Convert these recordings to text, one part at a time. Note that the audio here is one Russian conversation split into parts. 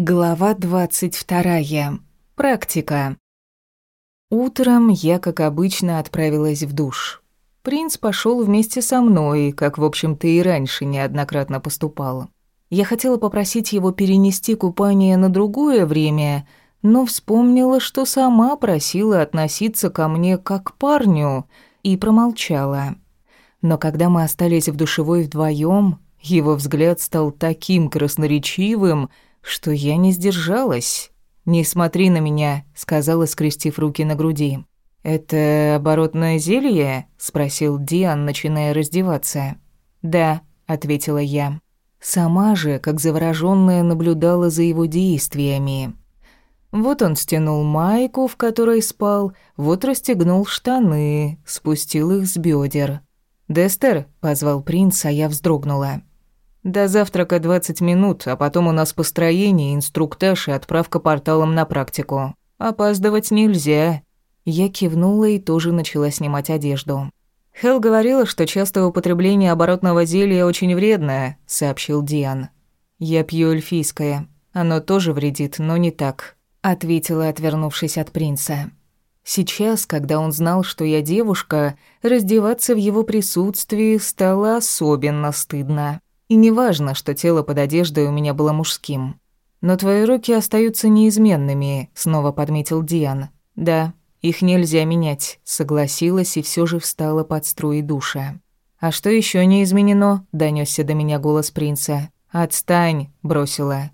Глава 22. Практика. Утром я, как обычно, отправилась в душ. Принц пошел вместе со мной, как, в общем-то, и раньше неоднократно поступал. Я хотела попросить его перенести купание на другое время, но вспомнила, что сама просила относиться ко мне как к парню, и промолчала. Но когда мы остались в душевой вдвоем, его взгляд стал таким красноречивым, что я не сдержалась. «Не смотри на меня», — сказала, скрестив руки на груди. «Это оборотное зелье?» — спросил Диан, начиная раздеваться. «Да», — ответила я. Сама же, как заворожённая, наблюдала за его действиями. Вот он стянул майку, в которой спал, вот расстегнул штаны, спустил их с бедер. «Дестер», — позвал принц, а я вздрогнула. До завтрака 20 минут, а потом у нас построение, инструктаж и отправка порталом на практику. Опаздывать нельзя. Я кивнула и тоже начала снимать одежду. Хел говорила, что частое употребление оборотного зелья очень вредное, сообщил Диан. Я пью эльфийское. Оно тоже вредит, но не так, ответила, отвернувшись от принца. Сейчас, когда он знал, что я девушка, раздеваться в его присутствии стало особенно стыдно. И не важно, что тело под одеждой у меня было мужским. Но твои руки остаются неизменными, снова подметил Диан. Да, их нельзя менять, согласилась и все же встала под струи душа. А что еще не изменено? донесся до меня голос принца. Отстань, бросила.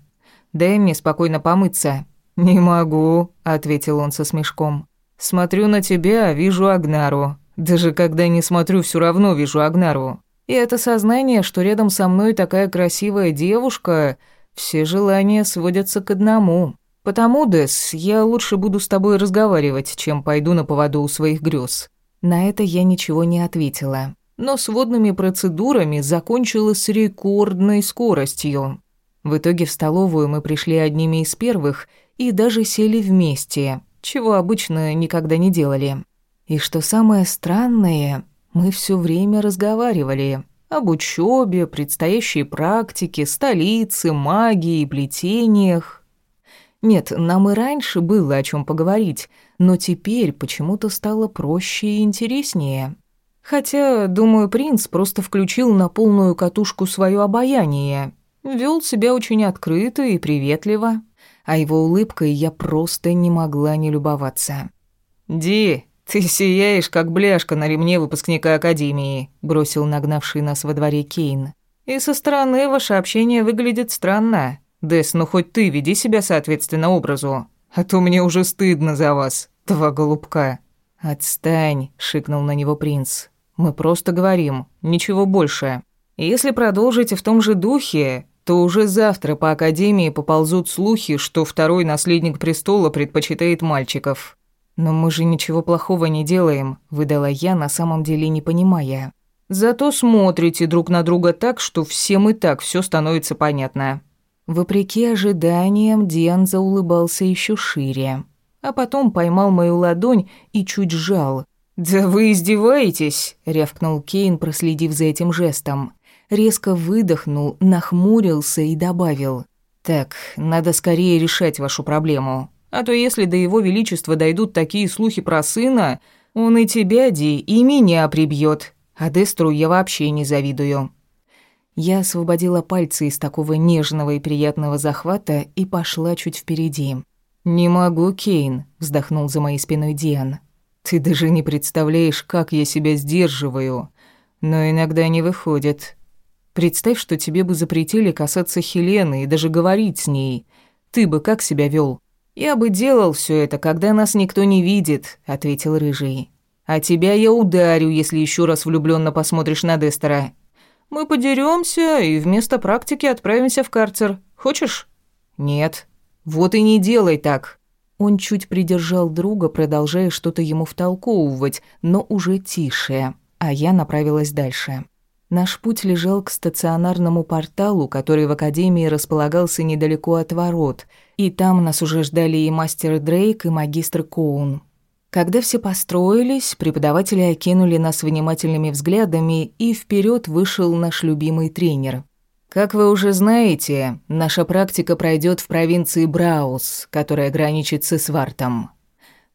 Дай мне спокойно помыться. Не могу, ответил он со смешком. Смотрю на тебя, вижу Агнару. Даже когда не смотрю, все равно вижу Агнару. И это сознание, что рядом со мной такая красивая девушка, все желания сводятся к одному. Потому, Дес, я лучше буду с тобой разговаривать, чем пойду на поводу у своих грез. На это я ничего не ответила. Но с водными процедурами закончила с рекордной скоростью. В итоге в столовую мы пришли одними из первых и даже сели вместе, чего обычно никогда не делали. И что самое странное, мы все время разговаривали об учебе, предстоящей практике, столице, магии плетениях. Нет, нам и раньше было о чем поговорить, но теперь почему-то стало проще и интереснее. Хотя, думаю, принц просто включил на полную катушку свое обаяние. Вел себя очень открыто и приветливо, а его улыбкой я просто не могла не любоваться. «Ди, «Ты сияешь, как бляшка на ремне выпускника Академии», — бросил нагнавший нас во дворе Кейн. «И со стороны ваше общение выглядит странно. Дэс, ну хоть ты веди себя соответственно образу, а то мне уже стыдно за вас, два голубка». «Отстань», — шикнул на него принц. «Мы просто говорим, ничего больше. Если продолжите в том же духе, то уже завтра по Академии поползут слухи, что второй наследник престола предпочитает мальчиков. «Но мы же ничего плохого не делаем», — выдала я, на самом деле не понимая. «Зато смотрите друг на друга так, что всем и так все становится понятно». Вопреки ожиданиям, Диан заулыбался еще шире, а потом поймал мою ладонь и чуть сжал. «Да вы издеваетесь?» — рявкнул Кейн, проследив за этим жестом. Резко выдохнул, нахмурился и добавил. «Так, надо скорее решать вашу проблему. А то если до его величества дойдут такие слухи про сына, он и тебя, Ди, и меня прибьет. А Дестру я вообще не завидую». Я освободила пальцы из такого нежного и приятного захвата и пошла чуть впереди. «Не могу, Кейн», — вздохнул за моей спиной Диан. «Ты даже не представляешь, как я себя сдерживаю. Но иногда не выходит. Представь, что тебе бы запретили касаться Хелены и даже говорить с ней. Ты бы как себя вел? «Я бы делал все это, когда нас никто не видит», — ответил Рыжий. «А тебя я ударю, если еще раз влюбленно посмотришь на Дестера. Мы подеремся и вместо практики отправимся в карцер. Хочешь?» «Нет». «Вот и не делай так». Он чуть придержал друга, продолжая что-то ему втолковывать, но уже тише, а я направилась дальше. Наш путь лежал к стационарному порталу, который в академии располагался недалеко от ворот, и там нас уже ждали и мастер Дрейк, и магистр Коун. Когда все построились, преподаватели окинули нас внимательными взглядами, и вперед вышел наш любимый тренер. Как вы уже знаете, наша практика пройдет в провинции Браус, которая граничит с Свартом.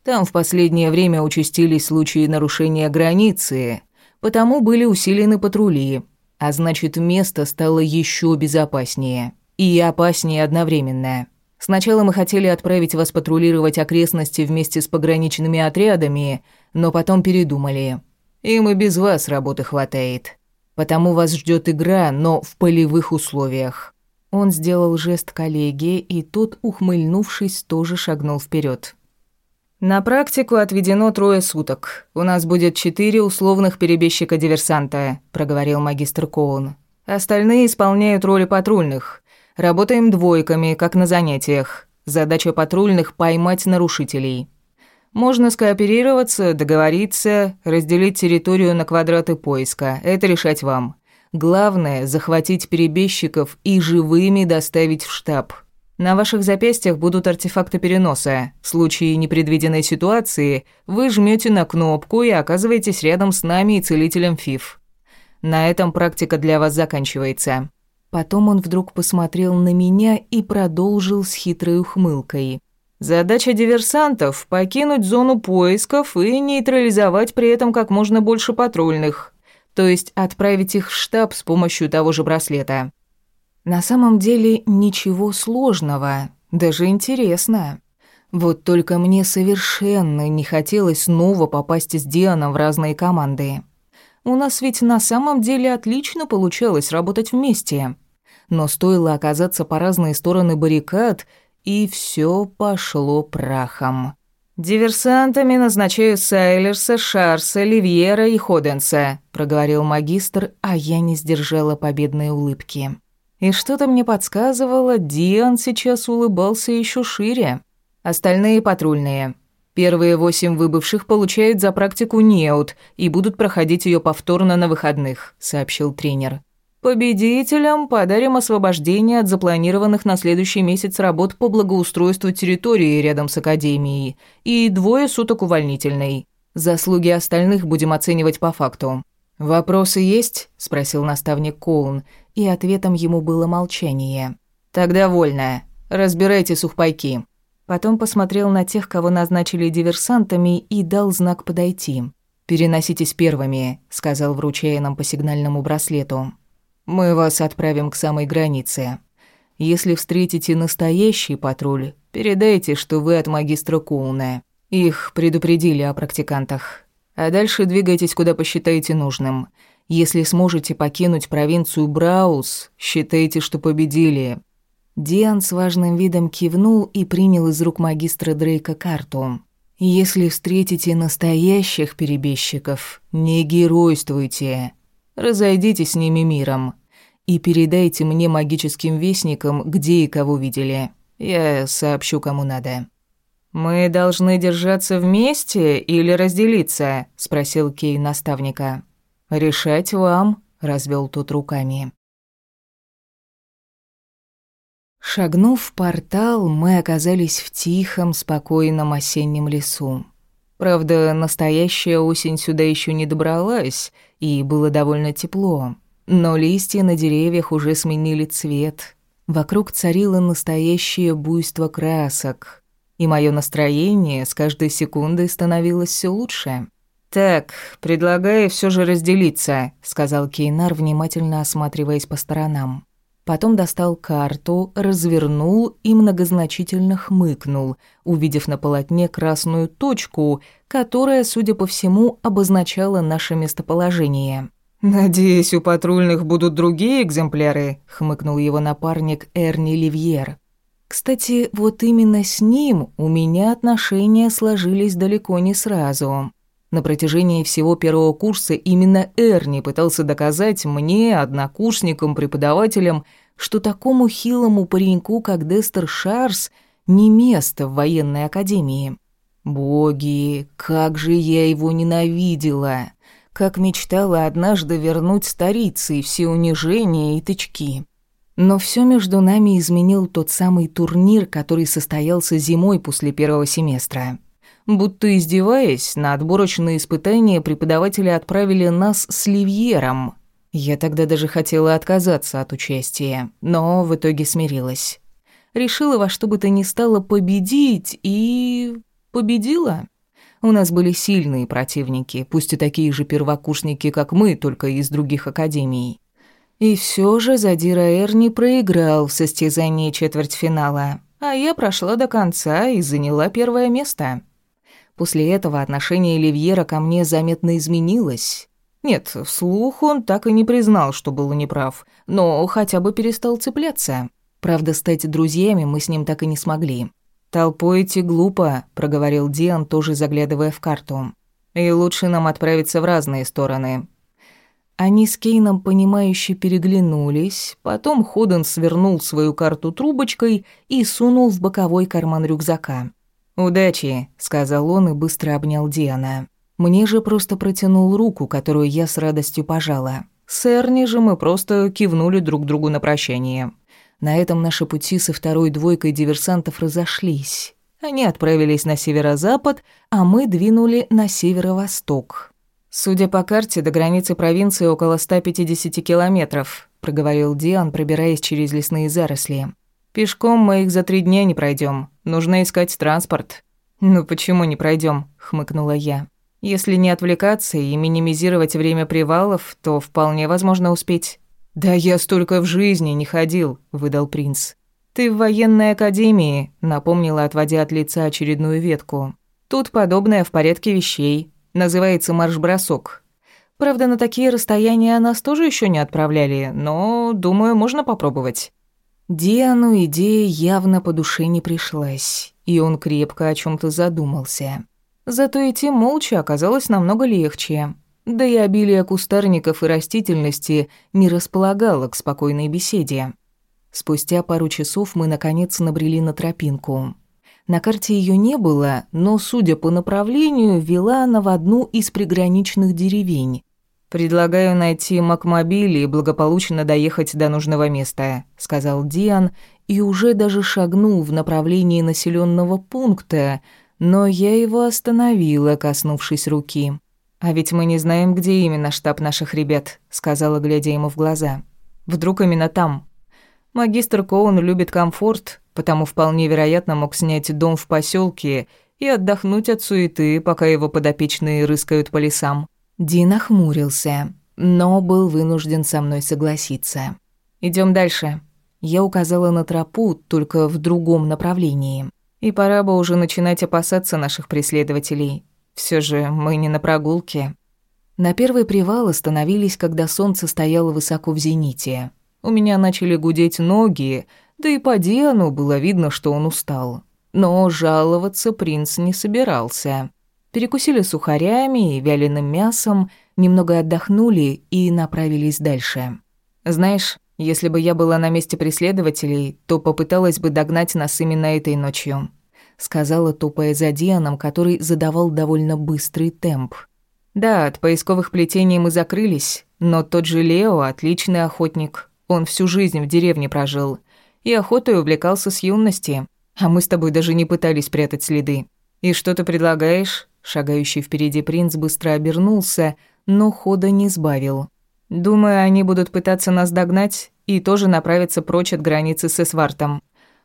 Там в последнее время участились случаи нарушения границы, потому были усилены патрули, а значит, место стало еще безопаснее и опаснее одновременно. Сначала мы хотели отправить вас патрулировать окрестности вместе с пограничными отрядами, но потом передумали. Им и без вас работы хватает. Потому вас ждет игра, но в полевых условиях». Он сделал жест коллеге, и тот, ухмыльнувшись, тоже шагнул вперед. «На практику отведено трое суток. У нас будет четыре условных перебежчика-диверсанта», – проговорил магистр Коун. «Остальные исполняют роли патрульных. Работаем двойками, как на занятиях. Задача патрульных – поймать нарушителей. Можно скооперироваться, договориться, разделить территорию на квадраты поиска. Это решать вам. Главное – захватить перебежчиков и живыми доставить в штаб. На ваших запястьях будут артефакты переноса. В случае непредвиденной ситуации вы жмете на кнопку и оказываетесь рядом с нами и целителем ФИФ. На этом практика для вас заканчивается. Потом он вдруг посмотрел на меня и продолжил с хитрой ухмылкой. Задача диверсантов – покинуть зону поисков и нейтрализовать при этом как можно больше патрульных, то есть отправить их в штаб с помощью того же браслета. На самом деле ничего сложного, даже интересно. Вот только мне совершенно не хотелось снова попасть с Дианом в разные команды. У нас ведь на самом деле отлично получалось работать вместе. Но стоило оказаться по разные стороны баррикад – и все пошло прахом. «Диверсантами назначаю Сайлерса, Шарса, Ливьера и Ходенса», — проговорил магистр, а я не сдержала победной улыбки. И что-то мне подсказывало, Диан сейчас улыбался еще шире. Остальные патрульные. Первые восемь выбывших получают за практику неут и будут проходить ее повторно на выходных», — сообщил тренер. Победителям подарим освобождение от запланированных на следующий месяц работ по благоустройству территории рядом с академией и двое суток увольнительной. Заслуги остальных будем оценивать по факту. Вопросы есть? спросил наставник Коун, и ответом ему было молчание. Тогда вольно. Разбирайте сухпайки. Потом посмотрел на тех, кого назначили диверсантами, и дал знак подойти. «Переноситесь первыми», — сказал, вручая нам по сигнальному браслету. Мы вас отправим к самой границе. Если встретите настоящий патруль, передайте, что вы от магистра Кулна. Их предупредили о практикантах. А дальше двигайтесь, куда посчитаете нужным. Если сможете покинуть провинцию Браус, считайте, что победили». Диан с важным видом кивнул и принял из рук магистра Дрейка карту. «Если встретите настоящих перебежчиков, не геройствуйте. Разойдитесь с ними миром и передайте мне магическим вестникам, где и кого видели. Я сообщу, кому надо». «Мы должны держаться вместе или разделиться?» – спросил Кей наставника. «Решать вам», – развел тот руками. Шагнув в портал, мы оказались в тихом, спокойном осеннем лесу. Правда, настоящая осень сюда еще не добралась, и было довольно тепло. Но листья на деревьях уже сменили цвет. Вокруг царило настоящее буйство красок. И мое настроение с каждой секундой становилось все лучше. «Так, предлагаю все же разделиться», — сказал Кейнар, внимательно осматриваясь по сторонам. Потом достал карту, развернул и многозначительно хмыкнул, увидев на полотне красную точку, которая, судя по всему, обозначала наше местоположение. «Надеюсь, у патрульных будут другие экземпляры», — хмыкнул его напарник Эрни Ливьер. Кстати, вот именно с ним у меня отношения сложились далеко не сразу. На протяжении всего первого курса именно Эрни пытался доказать мне, однокурсникам, преподавателям, что такому хилому пареньку, как Дестер Шарс, не место в военной академии. Боги, как же я его ненавидела! как мечтала однажды вернуть старицы все унижения и тычки. Но все между нами изменил тот самый турнир, который состоялся зимой после первого семестра. Будто издеваясь, на отборочные испытания преподаватели отправили нас с Ливьером. Я тогда даже хотела отказаться от участия, но в итоге смирилась. Решила во что бы то ни стало победить и... победила. У нас были сильные противники, пусть и такие же первокурсники, как мы, только из других академий. И все же Задира Эр не проиграл в состязании четвертьфинала, а я прошла до конца и заняла первое место. После этого отношение Ливьера ко мне заметно изменилось. Нет, вслух он так и не признал, что был неправ, но хотя бы перестал цепляться. Правда, стать друзьями мы с ним так и не смогли. «Толпой идти глупо», — проговорил Диан, тоже заглядывая в карту. «И лучше нам отправиться в разные стороны». Они с Кейном, понимающе переглянулись, потом Ходен свернул свою карту трубочкой и сунул в боковой карман рюкзака. «Удачи», — сказал он и быстро обнял Диана. Мне же просто протянул руку, которую я с радостью пожала. С Эрни же мы просто кивнули друг другу на прощание. На этом наши пути со второй двойкой диверсантов разошлись. Они отправились на северо-запад, а мы двинули на северо-восток. «Судя по карте, до границы провинции около 150 километров», проговорил Диан, пробираясь через лесные заросли. «Пешком мы их за три дня не пройдем. Нужно искать транспорт». «Ну почему не пройдем? хмыкнула я. Если не отвлекаться и минимизировать время привалов, то вполне возможно успеть. «Да я столько в жизни не ходил», — выдал принц. «Ты в военной академии», — напомнила, отводя от лица очередную ветку. «Тут подобное в порядке вещей. Называется марш-бросок. Правда, на такие расстояния нас тоже еще не отправляли, но, думаю, можно попробовать». Диану идея явно по душе не пришлась, и он крепко о чем то задумался. Зато идти молча оказалось намного легче. Да и обилие кустарников и растительности не располагало к спокойной беседе. Спустя пару часов мы наконец набрели на тропинку. На карте ее не было, но, судя по направлению, вела она в одну из приграничных деревень. «Предлагаю найти Макмобиль и благополучно доехать до нужного места», — сказал Диан, и уже даже шагнул в направлении населенного пункта, но я его остановила, коснувшись руки. «А ведь мы не знаем, где именно штаб наших ребят», — сказала, глядя ему в глаза. «Вдруг именно там?» Магистр Коун любит комфорт, потому вполне вероятно мог снять дом в поселке и отдохнуть от суеты, пока его подопечные рыскают по лесам. Дин охмурился, но был вынужден со мной согласиться. Идем дальше». Я указала на тропу, только в другом направлении. И пора бы уже начинать опасаться наших преследователей. Все же мы не на прогулке. На первый привал остановились, когда солнце стояло высоко в зените. У меня начали гудеть ноги, да и по Диану было видно, что он устал. Но жаловаться принц не собирался. Перекусили сухарями и вяленым мясом, немного отдохнули и направились дальше. Знаешь, если бы я была на месте преследователей, то попыталась бы догнать нас именно этой ночью», — сказала, тупая за Дианом, который задавал довольно быстрый темп. «Да, от поисковых плетений мы закрылись, но тот же Лео — отличный охотник. Он всю жизнь в деревне прожил и охотой увлекался с юности, а мы с тобой даже не пытались прятать следы. И что ты предлагаешь?» Шагающий впереди принц быстро обернулся, но хода не сбавил. Думаю, они будут пытаться нас догнать и тоже направиться прочь от границы с Эсвартом.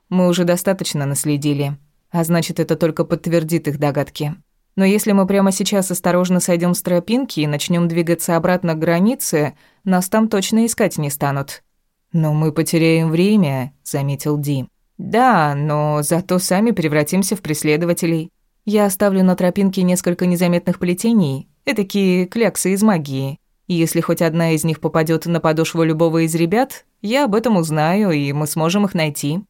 Мы уже достаточно наследили, а значит, это только подтвердит их догадки. Но если мы прямо сейчас осторожно сойдем с тропинки и начнем двигаться обратно к границе, нас там точно искать не станут. Но мы потеряем время, заметил Ди. Да, но зато сами превратимся в преследователей. Я оставлю на тропинке несколько незаметных плетений, этакие кляксы из магии. И если хоть одна из них попадет на подошву любого из ребят, я об этом узнаю, и мы сможем их найти».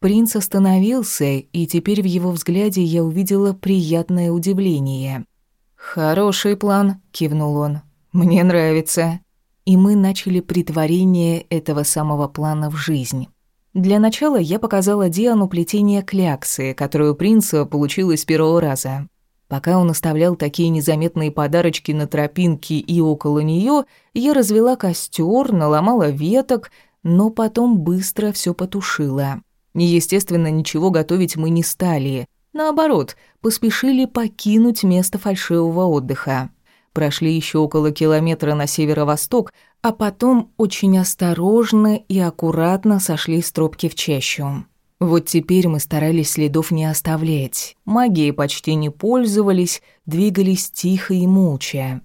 Принц остановился, и теперь в его взгляде я увидела приятное удивление. «Хороший план», — кивнул он. «Мне нравится». И мы начали притворение этого самого плана в жизнь. Для начала я показала Диану плетение кляксы, которую принц получил из первого раза. Пока он оставлял такие незаметные подарочки на тропинке и около нее, я развела костер, наломала веток, но потом быстро все потушила. Естественно, ничего готовить мы не стали. Наоборот, поспешили покинуть место фальшивого отдыха. Прошли еще около километра на северо-восток, а потом очень осторожно и аккуратно сошли с тропки в чащу. Вот теперь мы старались следов не оставлять. Магией почти не пользовались, двигались тихо и молча.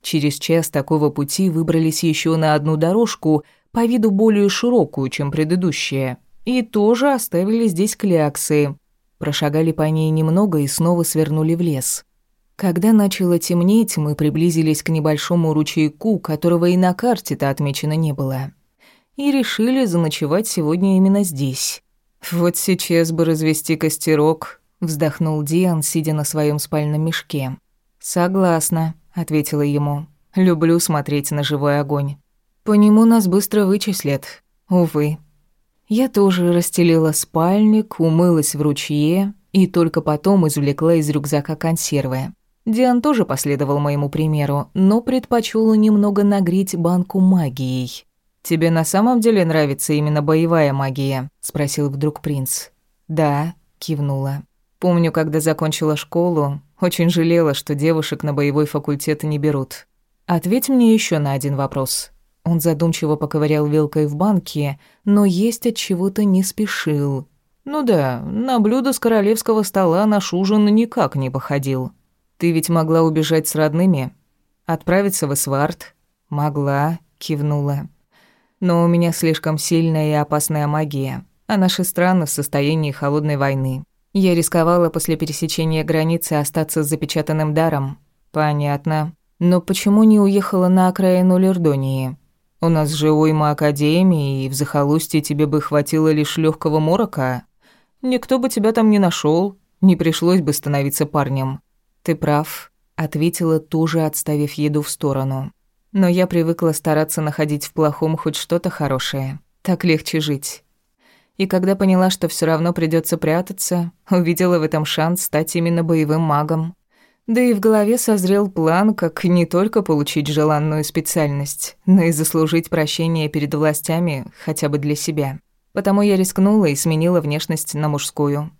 Через час такого пути выбрались еще на одну дорожку, по виду более широкую, чем предыдущая, и тоже оставили здесь кляксы. Прошагали по ней немного и снова свернули в лес. Когда начало темнеть, мы приблизились к небольшому ручейку, которого и на карте-то отмечено не было. И решили заночевать сегодня именно здесь. «Вот сейчас бы развести костерок», — вздохнул Диан, сидя на своем спальном мешке. «Согласна», — ответила ему. «Люблю смотреть на живой огонь. По нему нас быстро вычислят. Увы». Я тоже расстелила спальник, умылась в ручье и только потом извлекла из рюкзака консервы. Диан тоже последовал моему примеру, но предпочел немного нагреть банку магией. «Тебе на самом деле нравится именно боевая магия?» — спросил вдруг принц. «Да», — кивнула. «Помню, когда закончила школу, очень жалела, что девушек на боевой факультет не берут. Ответь мне еще на один вопрос». Он задумчиво поковырял вилкой в банке, но есть от чего-то не спешил. «Ну да, на блюдо с королевского стола наш ужин никак не походил. Ты ведь могла убежать с родными? Отправиться в Эсвард?» «Могла», — кивнула. Но у меня слишком сильная и опасная магия, а наши страны в состоянии холодной войны. Я рисковала после пересечения границы остаться с запечатанным даром. Понятно. Но почему не уехала на окраину Лердонии? У нас же уйма академии, и в захолустье тебе бы хватило лишь легкого морока. Никто бы тебя там не нашел, не пришлось бы становиться парнем. Ты прав, ответила, тоже отставив еду в сторону. Но я привыкла стараться находить в плохом хоть что-то хорошее. Так легче жить. И когда поняла, что все равно придется прятаться, увидела в этом шанс стать именно боевым магом. Да и в голове созрел план, как не только получить желанную специальность, но и заслужить прощение перед властями хотя бы для себя. Потому я рискнула и сменила внешность на мужскую.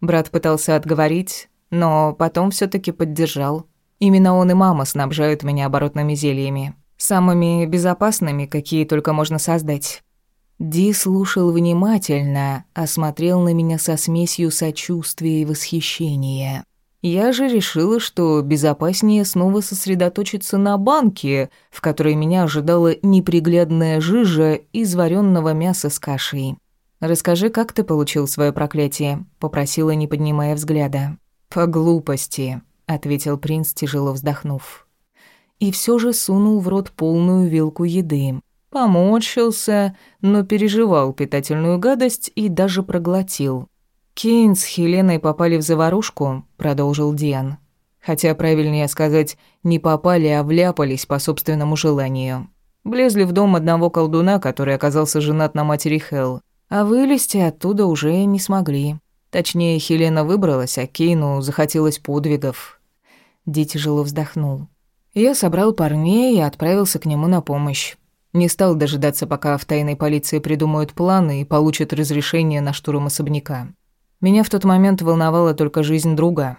Брат пытался отговорить, но потом все таки поддержал. Именно он и мама снабжают меня оборотными зельями. Самыми безопасными, какие только можно создать. Ди слушал внимательно, осмотрел на меня со смесью сочувствия и восхищения. Я же решила, что безопаснее снова сосредоточиться на банке, в которой меня ожидала неприглядная жижа из вареного мяса с кашей. «Расскажи, как ты получил свое проклятие?» — попросила, не поднимая взгляда. «По глупости», ответил принц, тяжело вздохнув. И все же сунул в рот полную вилку еды. Поморщился, но переживал питательную гадость и даже проглотил. «Кейн с Хеленой попали в заварушку», — продолжил Диан. Хотя правильнее сказать, не попали, а вляпались по собственному желанию. Влезли в дом одного колдуна, который оказался женат на матери Хел, а вылезти оттуда уже не смогли. Точнее, Хелена выбралась, а Кейну захотелось подвигов. Ди тяжело вздохнул. Я собрал парней и отправился к нему на помощь. Не стал дожидаться, пока в тайной полиции придумают планы и получат разрешение на штурм особняка. Меня в тот момент волновала только жизнь друга.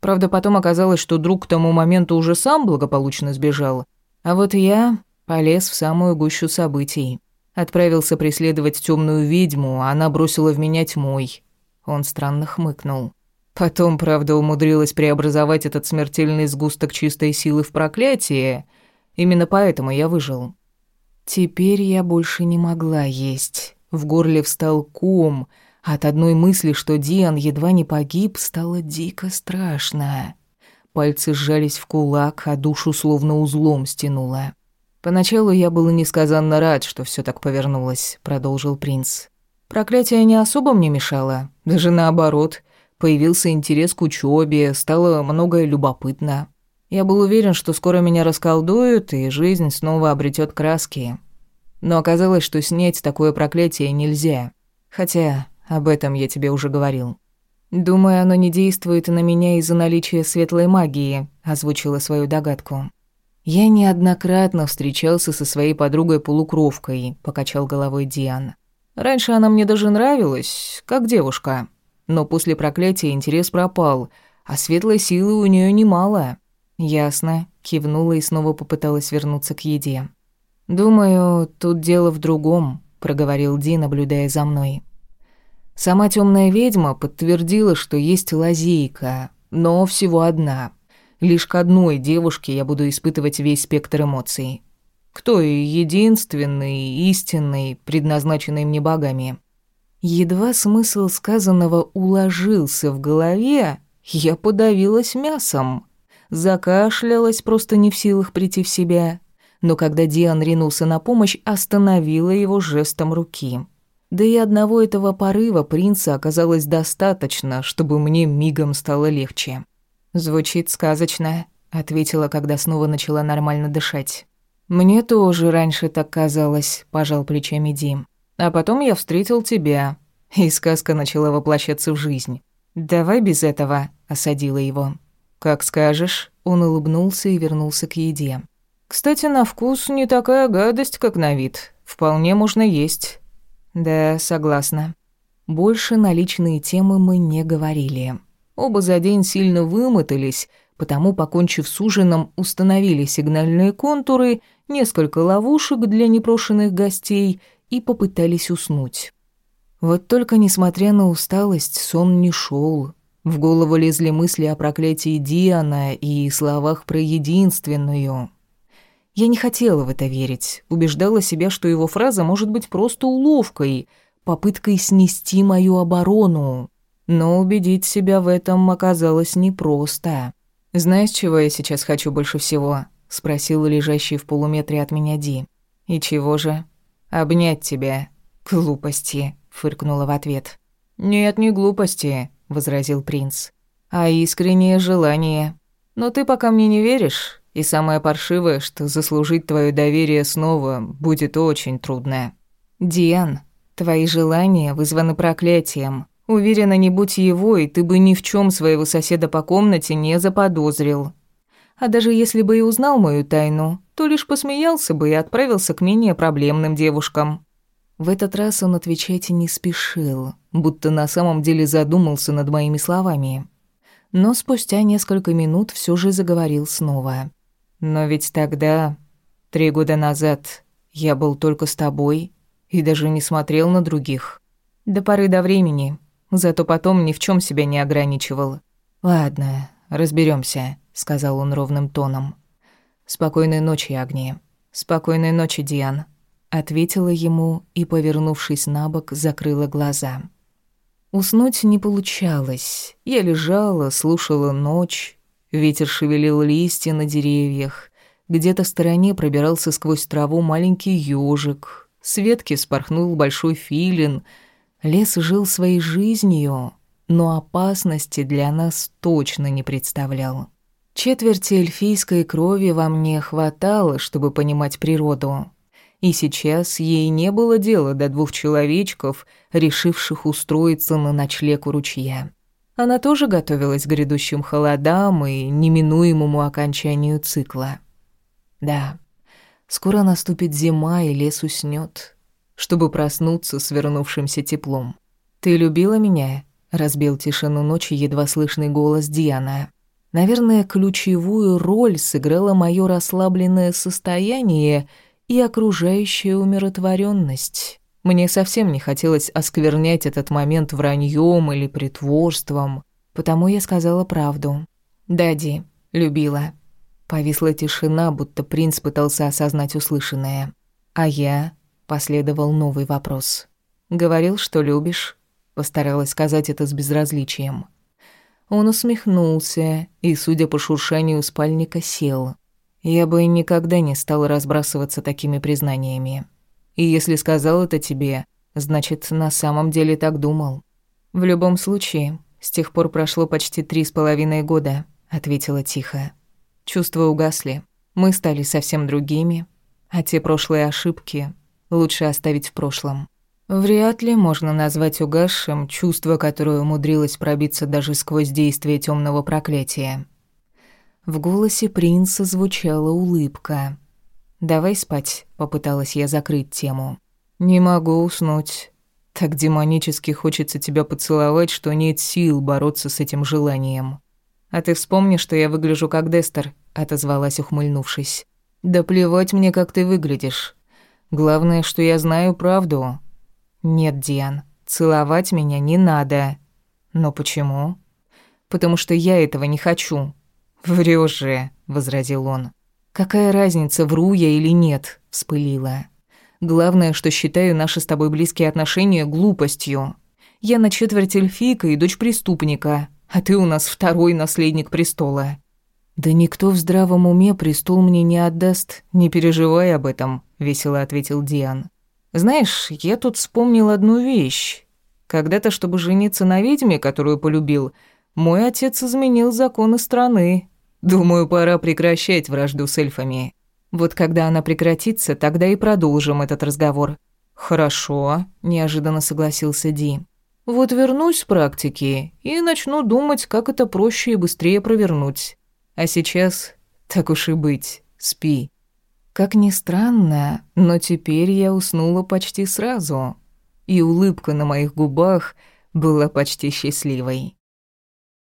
Правда, потом оказалось, что друг к тому моменту уже сам благополучно сбежал. А вот я полез в самую гущу событий. Отправился преследовать темную ведьму, а она бросила в меня тьмой. Он странно хмыкнул. Потом, правда, умудрилась преобразовать этот смертельный сгусток чистой силы в проклятие. Именно поэтому я выжил. Теперь я больше не могла есть. В горле встал ком. От одной мысли, что Диан едва не погиб, стало дико страшно. Пальцы сжались в кулак, а душу словно узлом стянуло. «Поначалу я был несказанно рад, что все так повернулось», — продолжил принц. «Проклятие не особо мне мешало, даже наоборот. Появился интерес к учебе, стало многое любопытно. Я был уверен, что скоро меня расколдуют, и жизнь снова обретет краски. Но оказалось, что снять такое проклятие нельзя. Хотя об этом я тебе уже говорил. «Думаю, оно не действует на меня из-за наличия светлой магии», — озвучила свою догадку. «Я неоднократно встречался со своей подругой-полукровкой», — покачал головой Диан. «Раньше она мне даже нравилась, как девушка. Но после проклятия интерес пропал, а светлой силы у нее немало. Ясно, кивнула и снова попыталась вернуться к еде. «Думаю, тут дело в другом», — проговорил Ди, наблюдая за мной. Сама темная ведьма подтвердила, что есть лазейка, но всего одна. Лишь к одной девушке я буду испытывать весь спектр эмоций. Кто и единственный, истинный, предназначенный мне богами. Едва смысл сказанного уложился в голове, я подавилась мясом. Закашлялась, просто не в силах прийти в себя. Но когда Диан ринулся на помощь, остановила его жестом руки. Да и одного этого порыва принца оказалось достаточно, чтобы мне мигом стало легче. «Звучит сказочно», — ответила, когда снова начала нормально дышать. «Мне тоже раньше так казалось», — пожал плечами Дим. «А потом я встретил тебя, и сказка начала воплощаться в жизнь. Давай без этого», — осадила его. «Как скажешь», — он улыбнулся и вернулся к еде. «Кстати, на вкус не такая гадость, как на вид. Вполне можно есть». «Да, согласна». Больше на личные темы мы не говорили. Оба за день сильно вымотались, потому, покончив с ужином, установили сигнальные контуры, несколько ловушек для непрошенных гостей и попытались уснуть. Вот только, несмотря на усталость, сон не шел. В голову лезли мысли о проклятии Диана и словах про единственную. Я не хотела в это верить, убеждала себя, что его фраза может быть просто уловкой, попыткой снести мою оборону. Но убедить себя в этом оказалось непросто. «Знаешь, чего я сейчас хочу больше всего?» — спросил лежащий в полуметре от меня Ди. «И чего же?» «Обнять тебя». «Глупости», — фыркнула в ответ. «Нет, не глупости», — возразил принц. «А искреннее желание. Но ты пока мне не веришь, и самое паршивое, что заслужить твое доверие снова будет очень трудно». «Диан, твои желания вызваны проклятием. Уверена, не будь его, и ты бы ни в чем своего соседа по комнате не заподозрил. А даже если бы и узнал мою тайну, то лишь посмеялся бы и отправился к менее проблемным девушкам. В этот раз он отвечать не спешил, будто на самом деле задумался над моими словами. Но спустя несколько минут все же заговорил снова. «Но ведь тогда, три года назад, я был только с тобой и даже не смотрел на других. До поры до времени, Зато потом ни в чем себя не ограничивал. «Ладно, разберемся, сказал он ровным тоном. «Спокойной ночи, Агния. Спокойной ночи, Диан», — ответила ему и, повернувшись на бок, закрыла глаза. Уснуть не получалось. Я лежала, слушала ночь. Ветер шевелил листья на деревьях. Где-то в стороне пробирался сквозь траву маленький ёжик. С ветки спорхнул большой филин — Лес жил своей жизнью, но опасности для нас точно не представлял. Четверти эльфийской крови во мне хватало, чтобы понимать природу. И сейчас ей не было дела до двух человечков, решивших устроиться на ночлег у ручья. Она тоже готовилась к грядущим холодам и неминуемому окончанию цикла. Да, скоро наступит зима, и лес уснёт чтобы проснуться с вернувшимся теплом. «Ты любила меня?» — разбил тишину ночи едва слышный голос Диана. Наверное, ключевую роль сыграло моё расслабленное состояние и окружающая умиротворенность. Мне совсем не хотелось осквернять этот момент враньем или притворством, потому я сказала правду. «Дади, любила». Повисла тишина, будто принц пытался осознать услышанное. А я Последовал новый вопрос. «Говорил, что любишь?» Постаралась сказать это с безразличием. Он усмехнулся и, судя по шуршанию спальника, сел. Я бы никогда не стал разбрасываться такими признаниями. И если сказал это тебе, значит, на самом деле так думал. В любом случае, с тех пор прошло почти три с половиной года, ответила тихо. Чувства угасли. Мы стали совсем другими, а те прошлые ошибки лучше оставить в прошлом. Вряд ли можно назвать угасшим чувство, которое умудрилось пробиться даже сквозь действие темного проклятия. В голосе принца звучала улыбка. «Давай спать», — попыталась я закрыть тему. «Не могу уснуть. Так демонически хочется тебя поцеловать, что нет сил бороться с этим желанием. А ты вспомни, что я выгляжу как Дестер», — отозвалась, ухмыльнувшись. Да плевать мне, как ты выглядишь. Главное, что я знаю правду. Нет, Диан, целовать меня не надо. Но почему? Потому что я этого не хочу. Врёшь же, возразил он. Какая разница, вру я или нет, вспылила. Главное, что считаю наши с тобой близкие отношения глупостью. Я на четверть эльфийка и дочь преступника, а ты у нас второй наследник престола. Да никто в здравом уме престол мне не отдаст, не переживай об этом, весело ответил Диан. Знаешь, я тут вспомнил одну вещь. Когда-то, чтобы жениться на ведьме, которую полюбил, мой отец изменил законы страны. Думаю, пора прекращать вражду с эльфами. Вот когда она прекратится, тогда и продолжим этот разговор. Хорошо, неожиданно согласился Ди. Вот вернусь с практики и начну думать, как это проще и быстрее провернуть. А сейчас, так уж и быть, спи. Как ни странно, но теперь я уснула почти сразу, и улыбка на моих губах была почти счастливой.